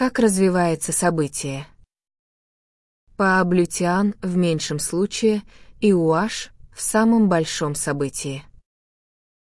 Как развивается событие? Пааблютиан в меньшем случае и уаш в самом большом событии.